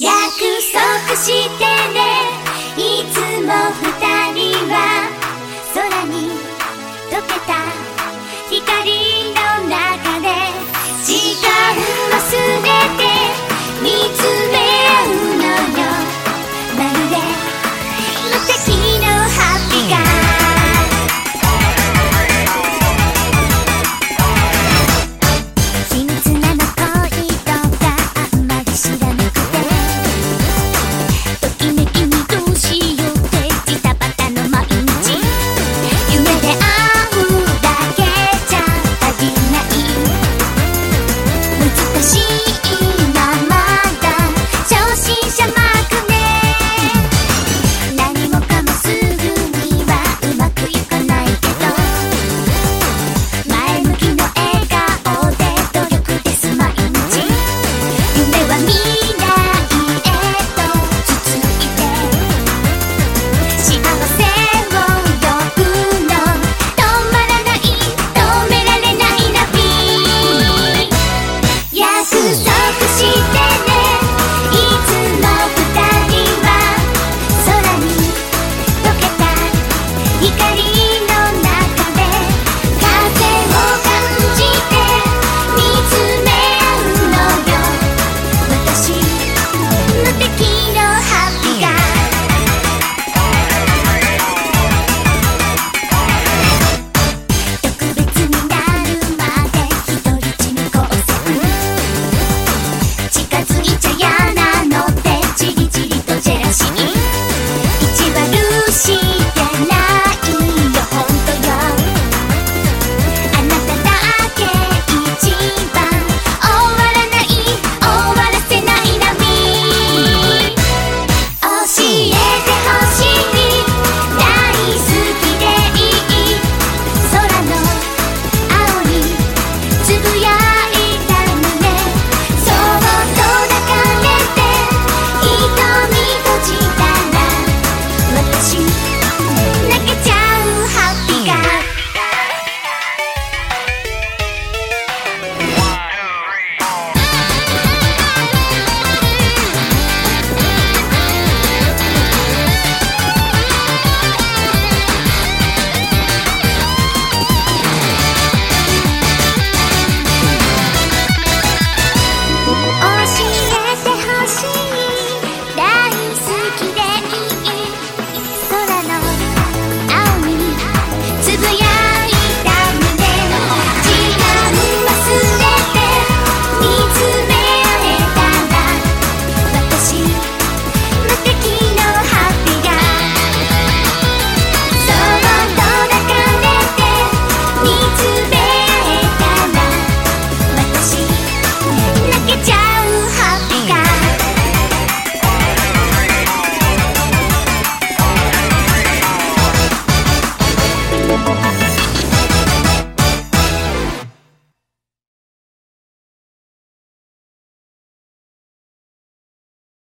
約束してね。